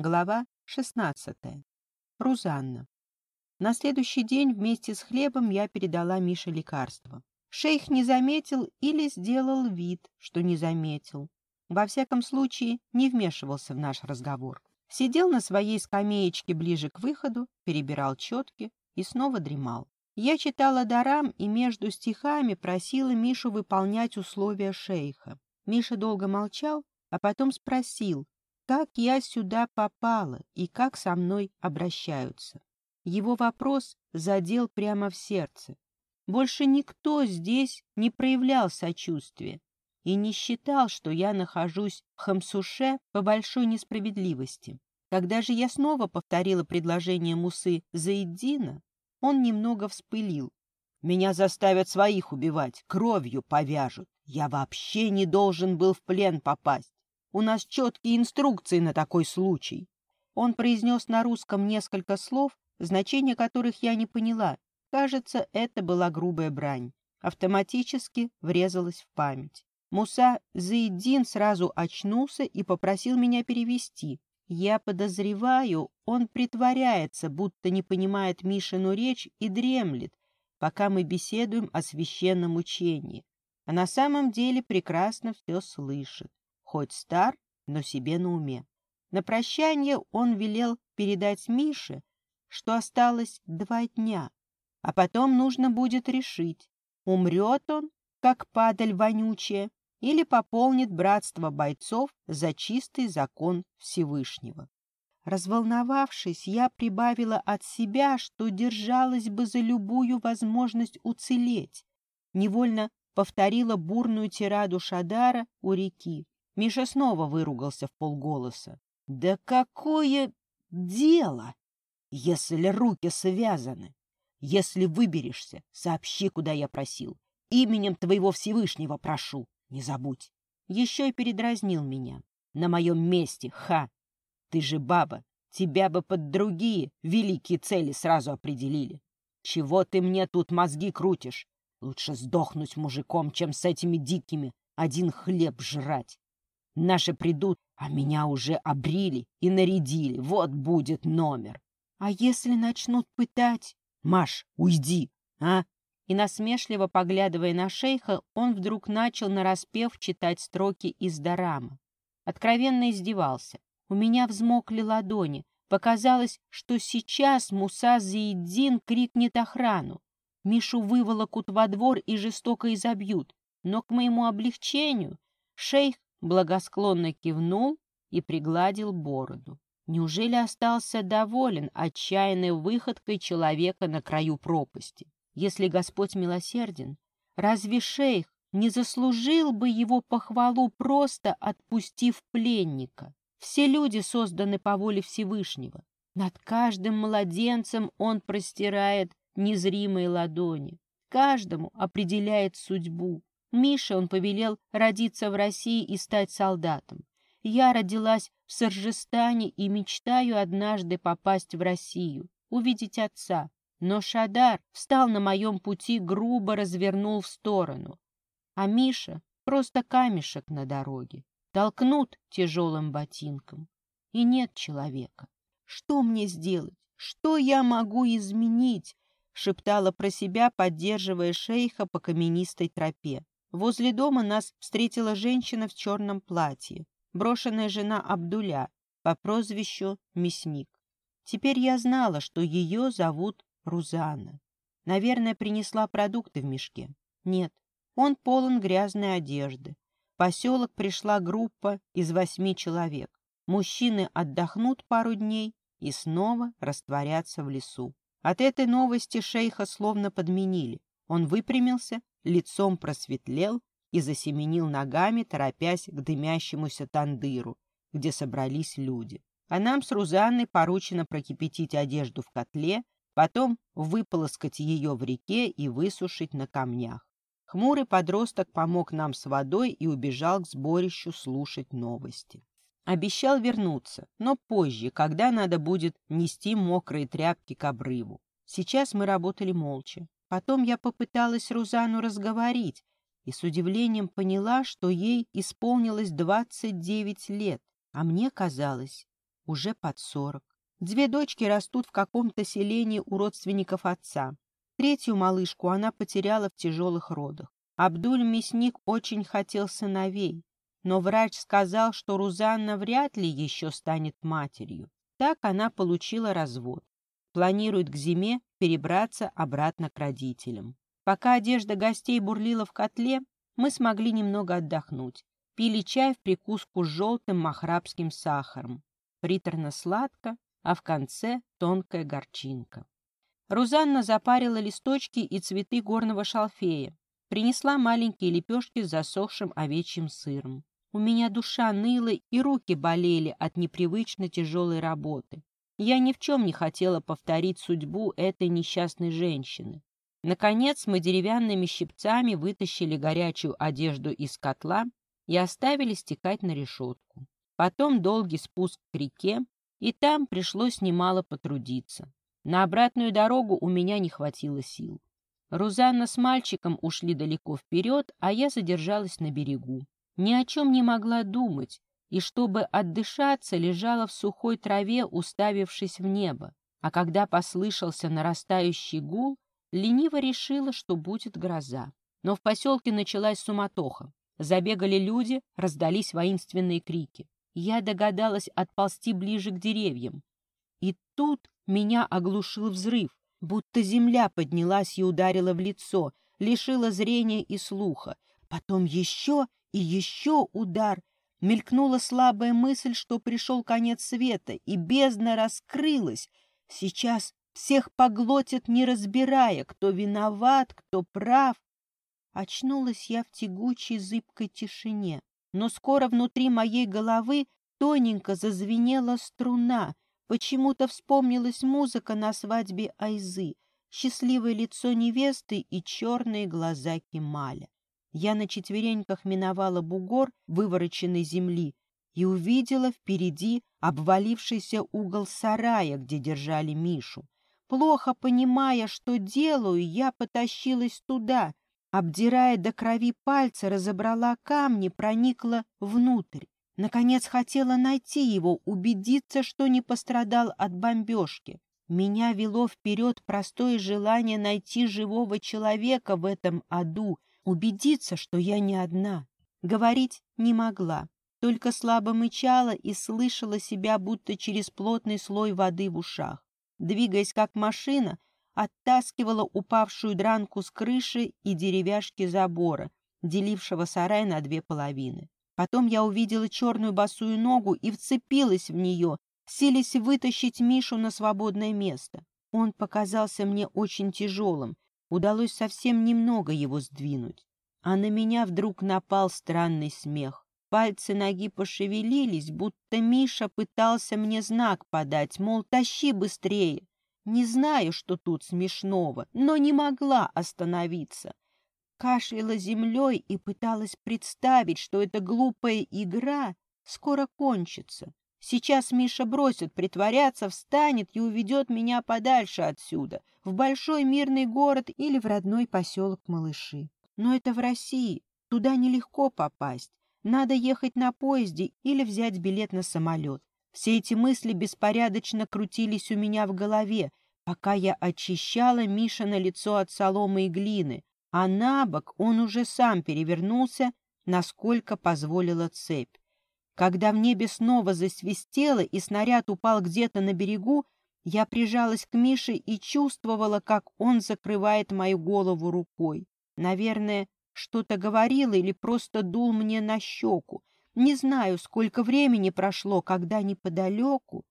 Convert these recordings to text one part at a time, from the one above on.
Глава 16. Рузанна. На следующий день вместе с хлебом я передала Мише лекарство. Шейх не заметил или сделал вид, что не заметил. Во всяком случае, не вмешивался в наш разговор. Сидел на своей скамеечке ближе к выходу, перебирал четки и снова дремал. Я читала дарам и между стихами просила Мишу выполнять условия шейха. Миша долго молчал, а потом спросил, как я сюда попала и как со мной обращаются. Его вопрос задел прямо в сердце. Больше никто здесь не проявлял сочувствия и не считал, что я нахожусь в Хамсуше по большой несправедливости. Когда же я снова повторила предложение Мусы Заиддина, он немного вспылил. «Меня заставят своих убивать, кровью повяжут. Я вообще не должен был в плен попасть. У нас четкие инструкции на такой случай. Он произнес на русском несколько слов, значения которых я не поняла. Кажется, это была грубая брань. Автоматически врезалась в память. Муса Заидин сразу очнулся и попросил меня перевести. Я подозреваю, он притворяется, будто не понимает Мишину речь и дремлет, пока мы беседуем о священном учении. А на самом деле прекрасно все слышит хоть стар, но себе на уме. На прощание он велел передать Мише, что осталось два дня, а потом нужно будет решить, умрет он, как падаль вонючая, или пополнит братство бойцов за чистый закон Всевышнего. Разволновавшись, я прибавила от себя, что держалась бы за любую возможность уцелеть. Невольно повторила бурную тираду Шадара у реки. Миша снова выругался в полголоса. «Да какое дело, если руки связаны? Если выберешься, сообщи, куда я просил. Именем твоего Всевышнего прошу, не забудь». Еще и передразнил меня. «На моем месте, ха! Ты же баба, тебя бы под другие великие цели сразу определили. Чего ты мне тут мозги крутишь? Лучше сдохнуть мужиком, чем с этими дикими один хлеб жрать. Наши придут, а меня уже обрили и нарядили. Вот будет номер. А если начнут пытать? Маш, уйди, а? И насмешливо поглядывая на шейха, он вдруг начал нараспев читать строки из Дарама. Откровенно издевался. У меня взмокли ладони. Показалось, что сейчас Муса Заиддин крикнет охрану. Мишу выволокут во двор и жестоко изобьют. Но к моему облегчению шейх благосклонно кивнул и пригладил бороду. Неужели остался доволен отчаянной выходкой человека на краю пропасти? Если Господь милосерден, разве шейх не заслужил бы его похвалу, просто отпустив пленника? Все люди созданы по воле Всевышнего. Над каждым младенцем он простирает незримые ладони. Каждому определяет судьбу. Мише он повелел родиться в России и стать солдатом. Я родилась в Саржестане и мечтаю однажды попасть в Россию, увидеть отца. Но Шадар встал на моем пути, грубо развернул в сторону. А Миша просто камешек на дороге. Толкнут тяжелым ботинком. И нет человека. Что мне сделать? Что я могу изменить? Шептала про себя, поддерживая шейха по каменистой тропе. Возле дома нас встретила женщина в черном платье, брошенная жена Абдуля по прозвищу Мясник. Теперь я знала, что ее зовут Рузана. Наверное, принесла продукты в мешке. Нет, он полон грязной одежды. В поселок пришла группа из восьми человек. Мужчины отдохнут пару дней и снова растворятся в лесу. От этой новости шейха словно подменили. Он выпрямился лицом просветлел и засеменил ногами, торопясь к дымящемуся тандыру, где собрались люди. А нам с Рузанной поручено прокипятить одежду в котле, потом выполоскать ее в реке и высушить на камнях. Хмурый подросток помог нам с водой и убежал к сборищу слушать новости. Обещал вернуться, но позже, когда надо будет нести мокрые тряпки к обрыву. Сейчас мы работали молча. Потом я попыталась Рузану разговорить и с удивлением поняла, что ей исполнилось 29 лет, а мне казалось уже под сорок. Две дочки растут в каком-то селении у родственников отца. Третью малышку она потеряла в тяжелых родах. Абдуль-мясник очень хотел сыновей, но врач сказал, что Рузанна вряд ли еще станет матерью. Так она получила развод. Планирует к зиме перебраться обратно к родителям. Пока одежда гостей бурлила в котле, мы смогли немного отдохнуть. Пили чай в прикуску с желтым махрабским сахаром. Приторно-сладко, а в конце тонкая горчинка. Рузанна запарила листочки и цветы горного шалфея, принесла маленькие лепешки с засохшим овечьим сыром. У меня душа ныла и руки болели от непривычно тяжелой работы. Я ни в чем не хотела повторить судьбу этой несчастной женщины. Наконец мы деревянными щипцами вытащили горячую одежду из котла и оставили стекать на решетку. Потом долгий спуск к реке, и там пришлось немало потрудиться. На обратную дорогу у меня не хватило сил. Рузанна с мальчиком ушли далеко вперед, а я задержалась на берегу. Ни о чем не могла думать, и, чтобы отдышаться, лежала в сухой траве, уставившись в небо. А когда послышался нарастающий гул, лениво решила, что будет гроза. Но в поселке началась суматоха. Забегали люди, раздались воинственные крики. Я догадалась отползти ближе к деревьям. И тут меня оглушил взрыв, будто земля поднялась и ударила в лицо, лишила зрения и слуха. Потом еще и еще удар. Мелькнула слабая мысль, что пришел конец света, и бездна раскрылась. Сейчас всех поглотят, не разбирая, кто виноват, кто прав. Очнулась я в тягучей зыбкой тишине, но скоро внутри моей головы тоненько зазвенела струна. Почему-то вспомнилась музыка на свадьбе Айзы, счастливое лицо невесты и черные глаза Кемаля. Я на четвереньках миновала бугор вывороченной земли и увидела впереди обвалившийся угол сарая, где держали Мишу. Плохо понимая, что делаю, я потащилась туда, обдирая до крови пальцы, разобрала камни, проникла внутрь. Наконец хотела найти его, убедиться, что не пострадал от бомбежки. Меня вело вперед простое желание найти живого человека в этом аду, убедиться, что я не одна. Говорить не могла, только слабо мычала и слышала себя будто через плотный слой воды в ушах. Двигаясь как машина, оттаскивала упавшую дранку с крыши и деревяшки забора, делившего сарай на две половины. Потом я увидела черную босую ногу и вцепилась в нее, силясь вытащить Мишу на свободное место. Он показался мне очень тяжелым, Удалось совсем немного его сдвинуть. А на меня вдруг напал странный смех. Пальцы ноги пошевелились, будто Миша пытался мне знак подать, мол, тащи быстрее. Не знаю, что тут смешного, но не могла остановиться. Кашляла землей и пыталась представить, что эта глупая игра скоро кончится. Сейчас Миша бросит притворяться, встанет и уведет меня подальше отсюда, в большой мирный город или в родной поселок Малыши. Но это в России, туда нелегко попасть. Надо ехать на поезде или взять билет на самолет. Все эти мысли беспорядочно крутились у меня в голове, пока я очищала Миша на лицо от соломы и глины, а на бок он уже сам перевернулся, насколько позволила цепь. Когда в небе снова засвистело и снаряд упал где-то на берегу, я прижалась к Мише и чувствовала, как он закрывает мою голову рукой. Наверное, что-то говорил или просто дул мне на щеку. Не знаю, сколько времени прошло, когда неподалеку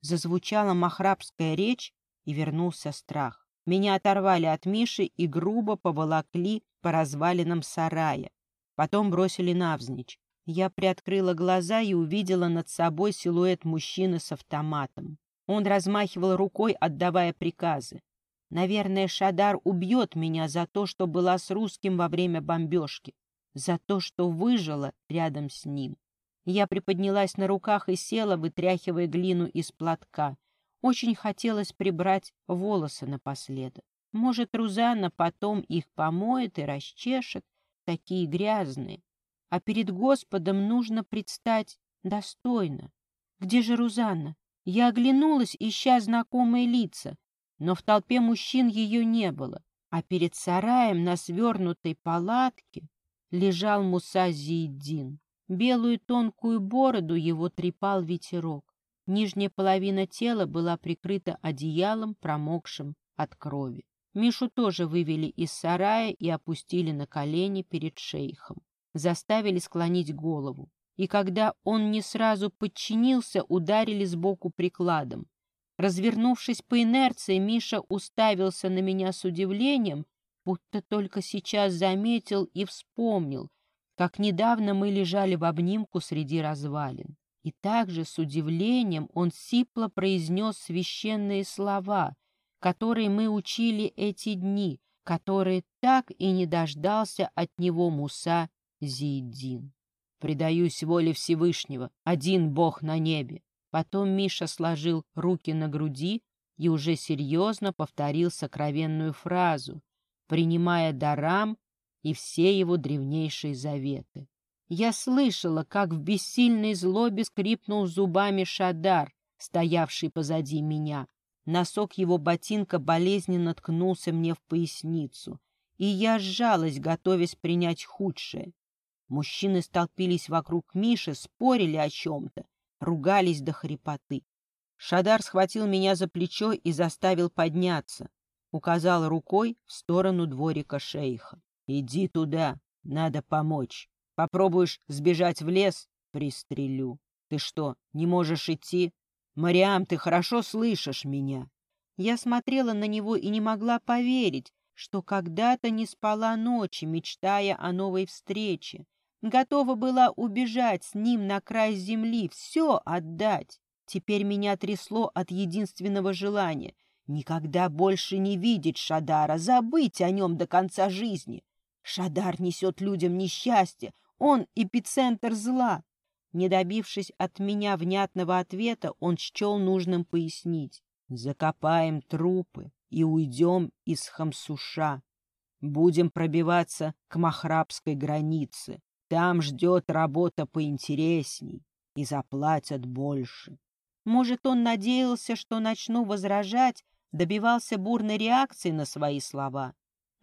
зазвучала махрабская речь и вернулся страх. Меня оторвали от Миши и грубо поволокли по развалинам сарая. Потом бросили навзничь. Я приоткрыла глаза и увидела над собой силуэт мужчины с автоматом. Он размахивал рукой, отдавая приказы. Наверное, Шадар убьет меня за то, что была с русским во время бомбежки, за то, что выжила рядом с ним. Я приподнялась на руках и села, вытряхивая глину из платка. Очень хотелось прибрать волосы напоследок. Может, Рузанна потом их помоет и расчешет, такие грязные а перед Господом нужно предстать достойно. Где же Рузанна? Я оглянулась, ища знакомые лица, но в толпе мужчин ее не было, а перед сараем на свернутой палатке лежал Муса Зиеддин. Белую тонкую бороду его трепал ветерок. Нижняя половина тела была прикрыта одеялом, промокшим от крови. Мишу тоже вывели из сарая и опустили на колени перед шейхом. Заставили склонить голову. И когда он не сразу подчинился, ударили сбоку прикладом. Развернувшись по инерции, Миша уставился на меня с удивлением, будто только сейчас заметил и вспомнил, как недавно мы лежали в обнимку среди развалин. И также с удивлением он сипло произнес священные слова, которые мы учили эти дни, которые так и не дождался от него Муса Зиеддин. «Предаюсь воле Всевышнего, один Бог на небе». Потом Миша сложил руки на груди и уже серьезно повторил сокровенную фразу, принимая дарам и все его древнейшие заветы. Я слышала, как в бессильной злобе скрипнул зубами Шадар, стоявший позади меня. Носок его ботинка болезненно ткнулся мне в поясницу, и я сжалась, готовясь принять худшее. Мужчины столпились вокруг Миши, спорили о чем-то, ругались до хрипоты. Шадар схватил меня за плечо и заставил подняться, указал рукой в сторону дворика шейха. Иди туда, надо помочь. Попробуешь сбежать в лес — пристрелю. Ты что, не можешь идти? Мариам, ты хорошо слышишь меня?» Я смотрела на него и не могла поверить, что когда-то не спала ночи, мечтая о новой встрече. Готова была убежать с ним на край земли, все отдать. Теперь меня трясло от единственного желания — никогда больше не видеть Шадара, забыть о нем до конца жизни. Шадар несет людям несчастье, он эпицентр зла. Не добившись от меня внятного ответа, он счел нужным пояснить. Закопаем трупы и уйдем из Хамсуша. Будем пробиваться к Махрабской границе. Там ждет работа поинтересней и заплатят больше. Может, он надеялся, что начну возражать, добивался бурной реакции на свои слова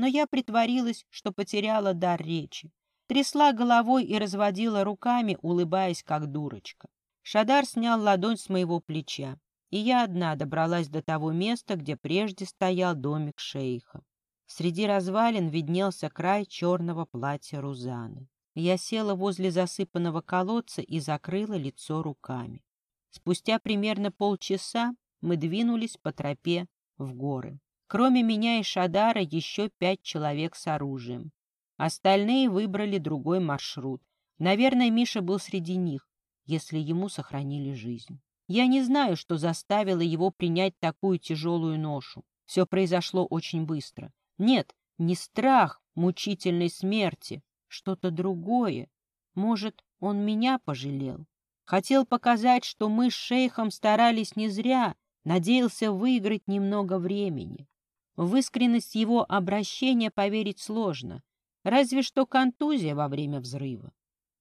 но я притворилась, что потеряла дар речи. Трясла головой и разводила руками, улыбаясь, как дурочка. Шадар снял ладонь с моего плеча, и я одна добралась до того места, где прежде стоял домик шейха. Среди развалин виднелся край черного платья Рузаны. Я села возле засыпанного колодца и закрыла лицо руками. Спустя примерно полчаса мы двинулись по тропе в горы. Кроме меня и Шадара еще пять человек с оружием. Остальные выбрали другой маршрут. Наверное, Миша был среди них, если ему сохранили жизнь. Я не знаю, что заставило его принять такую тяжелую ношу. Все произошло очень быстро. Нет, не страх мучительной смерти, что-то другое. Может, он меня пожалел? Хотел показать, что мы с шейхом старались не зря, надеялся выиграть немного времени. В искренность его обращения поверить сложно, разве что контузия во время взрыва.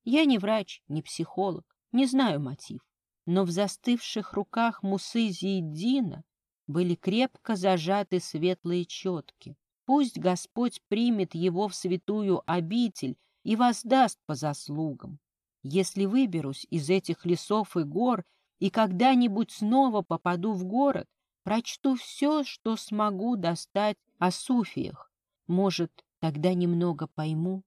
Я не врач, не психолог, не знаю мотив, но в застывших руках Мусы Зиеддина были крепко зажаты светлые четки. Пусть Господь примет его в святую обитель и воздаст по заслугам. Если выберусь из этих лесов и гор и когда-нибудь снова попаду в город, Прочту все, что смогу достать о суфиях. Может, тогда немного пойму,